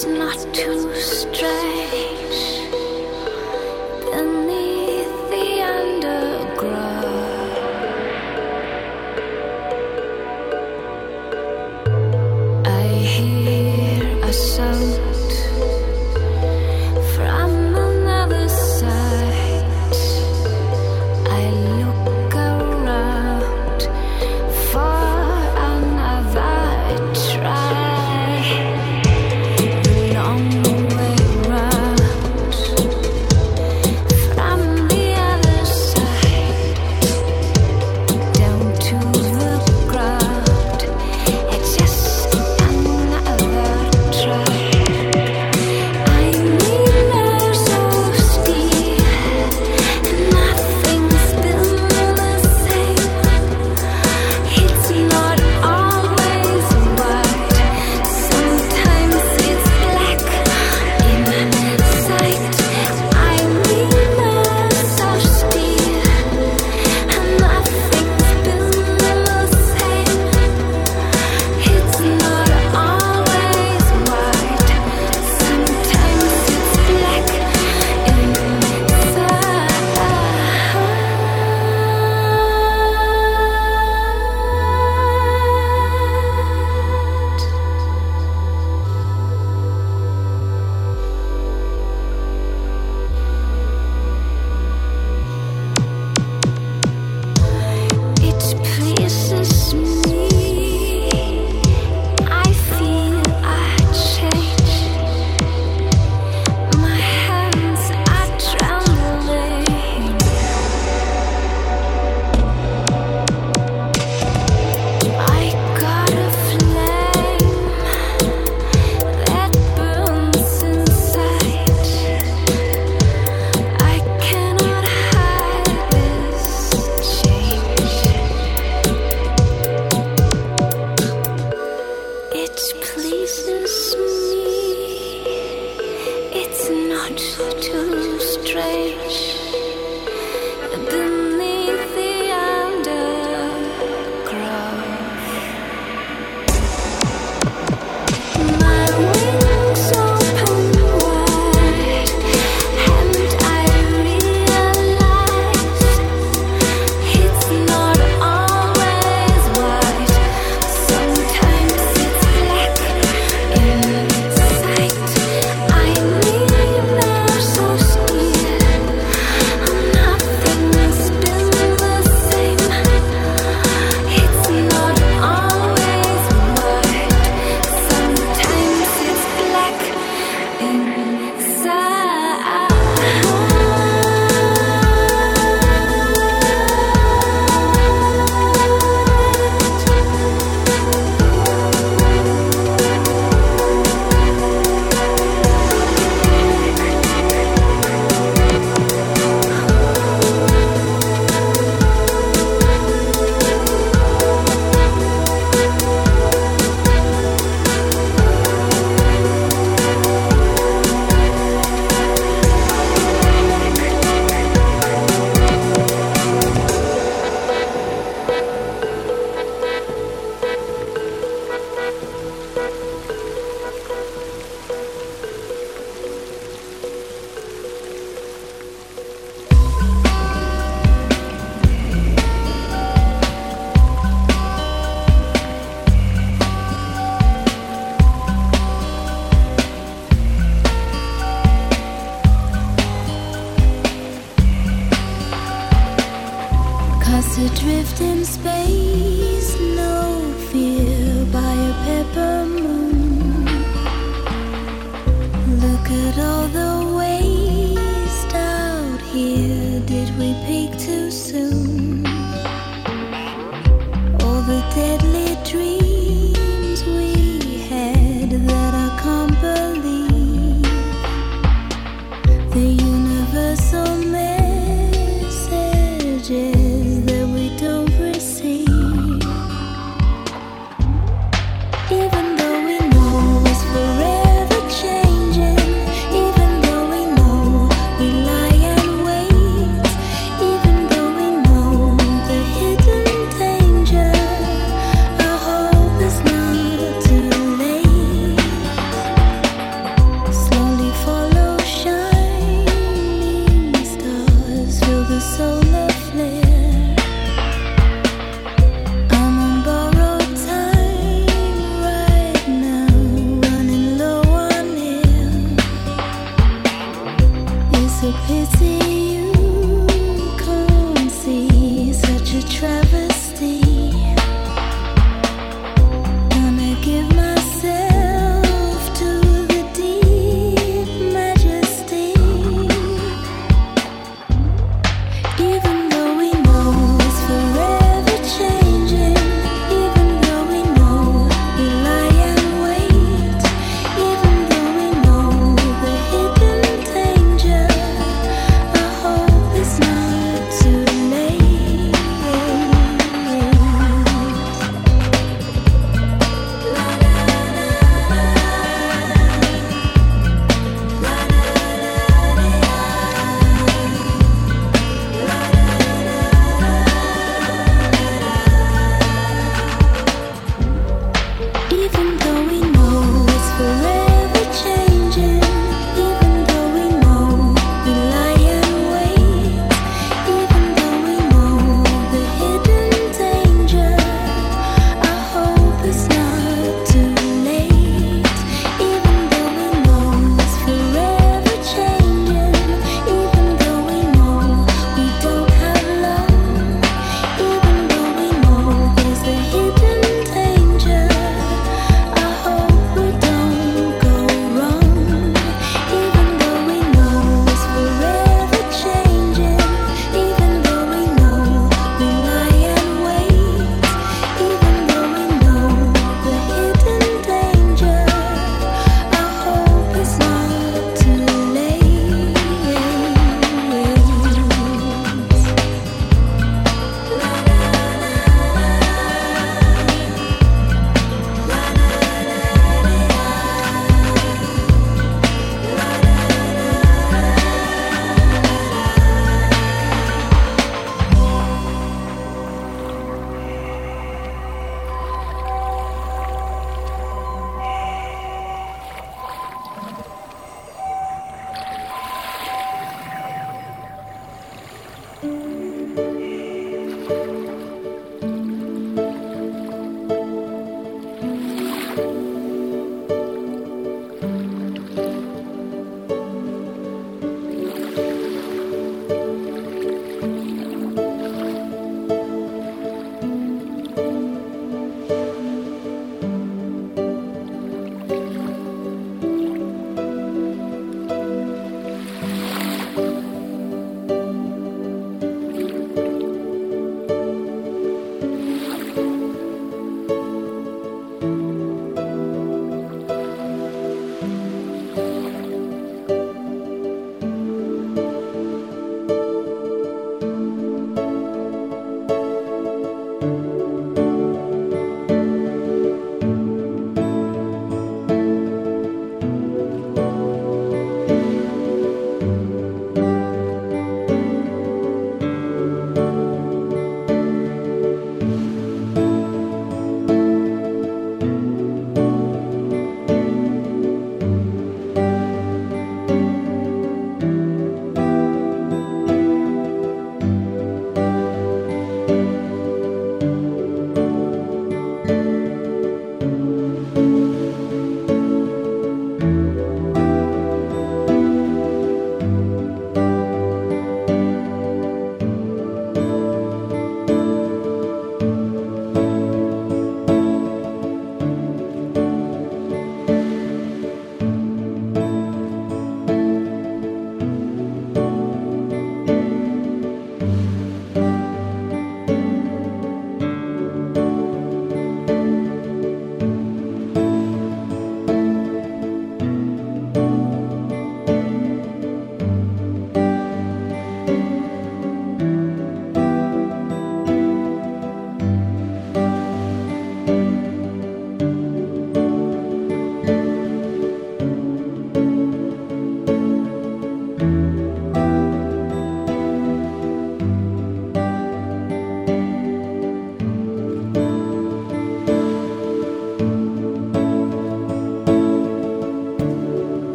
It's not too strange.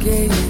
gave